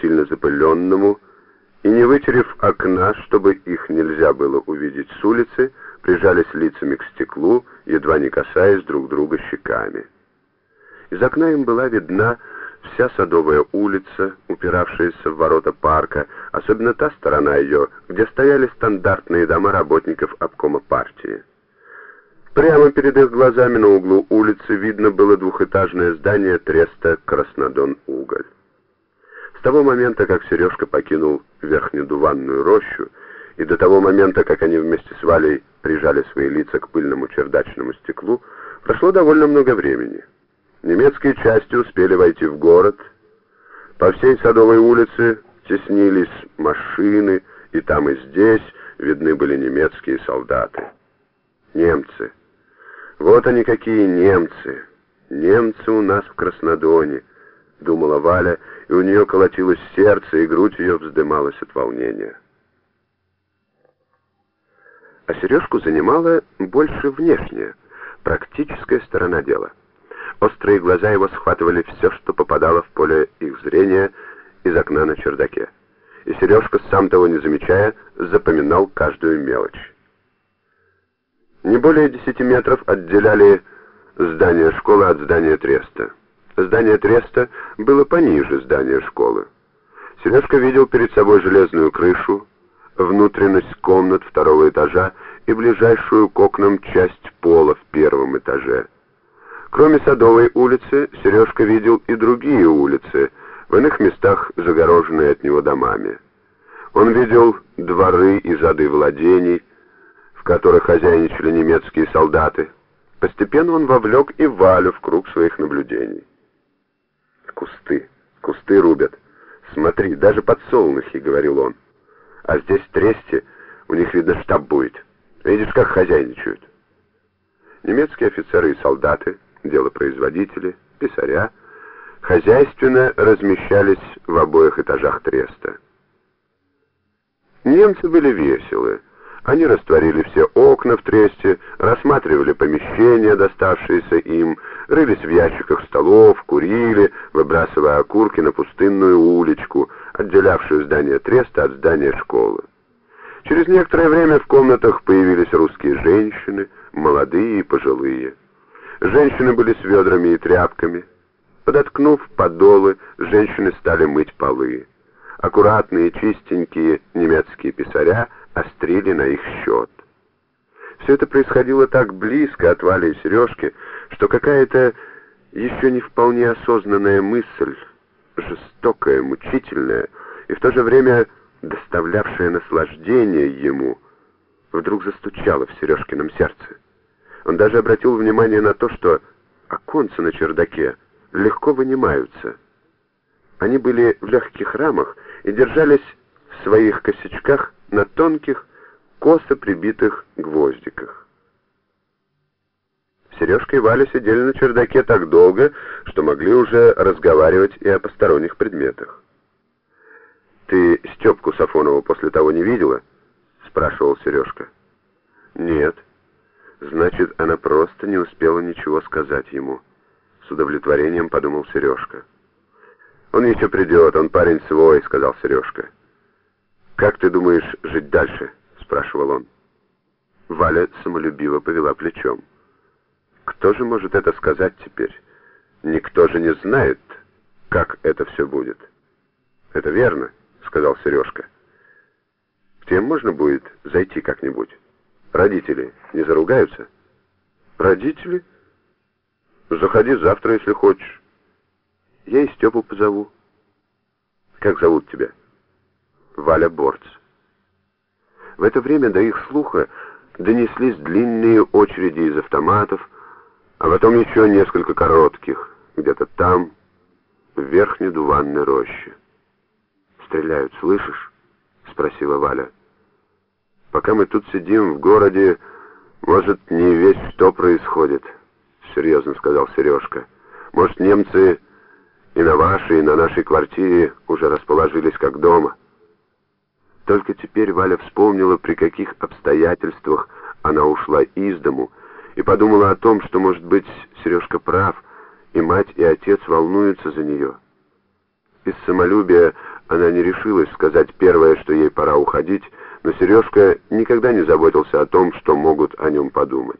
сильно запыленному, и, не вытерев окна, чтобы их нельзя было увидеть с улицы, прижались лицами к стеклу, едва не касаясь друг друга щеками. Из окна им была видна вся садовая улица, упиравшаяся в ворота парка, особенно та сторона ее, где стояли стандартные дома работников обкома партии. Прямо перед их глазами на углу улицы видно было двухэтажное здание треста «Краснодон-Уголь». Того момента, как Сережка покинул верхнедуванную рощу, и до того момента, как они вместе с Валей прижали свои лица к пыльному чердачному стеклу, прошло довольно много времени. Немецкие части успели войти в город. По всей Садовой улице теснились машины, и там и здесь видны были немецкие солдаты. Немцы. Вот они какие немцы. Немцы у нас в Краснодоне, думала Валя, и у нее колотилось сердце, и грудь ее вздымалась от волнения. А сережку занимала больше внешняя, практическая сторона дела. Острые глаза его схватывали все, что попадало в поле их зрения из окна на чердаке. И Сережка, сам того не замечая, запоминал каждую мелочь. Не более десяти метров отделяли здание школы от здания треста. Здание треста было пониже здания школы. Сережка видел перед собой железную крышу, внутренность комнат второго этажа и ближайшую к окнам часть пола в первом этаже. Кроме Садовой улицы, Сережка видел и другие улицы, в иных местах загороженные от него домами. Он видел дворы и зады владений, в которых хозяйничали немецкие солдаты. Постепенно он вовлек и Валю в круг своих наблюдений. «Кусты, кусты рубят. Смотри, даже подсолнухи», — говорил он. «А здесь в Тресте у них, видно, штаб будет. Видишь, как хозяйничают». Немецкие офицеры и солдаты — делопроизводители, писаря, хозяйственно размещались в обоих этажах треста. Немцы были веселы. Они растворили все окна в тресте, рассматривали помещения, доставшиеся им, рылись в ящиках столов, курили, выбрасывая окурки на пустынную уличку, отделявшую здание треста от здания школы. Через некоторое время в комнатах появились русские женщины, молодые и пожилые. Женщины были с ведрами и тряпками. Подоткнув подолы, женщины стали мыть полы. Аккуратные, чистенькие немецкие писаря острили на их счет. Все это происходило так близко от Вали и Сережки, что какая-то еще не вполне осознанная мысль, жестокая, мучительная и в то же время доставлявшая наслаждение ему, вдруг застучала в Сережкином сердце. Он даже обратил внимание на то, что оконцы на чердаке легко вынимаются. Они были в легких рамах и держались в своих косячках на тонких, косо прибитых гвоздиках. Сережка и Валя сидели на чердаке так долго, что могли уже разговаривать и о посторонних предметах. «Ты Степку Сафонова после того не видела?» — спрашивал Сережка. «Нет». Значит, она просто не успела ничего сказать ему. С удовлетворением подумал Сережка. «Он еще придет, он парень свой», — сказал Сережка. «Как ты думаешь жить дальше?» — спрашивал он. Валя самолюбиво повела плечом. «Кто же может это сказать теперь? Никто же не знает, как это все будет». «Это верно», — сказал Сережка. «К тем можно будет зайти как-нибудь?» Родители не заругаются? Родители? Заходи завтра, если хочешь. Я и Степу позову. Как зовут тебя? Валя Борц. В это время до их слуха донеслись длинные очереди из автоматов, а потом еще несколько коротких, где-то там, в верхней дуванной роще. «Стреляют, слышишь?» — спросила Валя. Пока мы тут сидим в городе, может, не весь что происходит, — серьезно сказал Сережка. Может, немцы и на вашей, и на нашей квартире уже расположились как дома. Только теперь Валя вспомнила, при каких обстоятельствах она ушла из дому, и подумала о том, что, может быть, Сережка прав, и мать, и отец волнуются за нее. Из самолюбия Она не решилась сказать первое, что ей пора уходить, но Сережка никогда не заботился о том, что могут о нем подумать.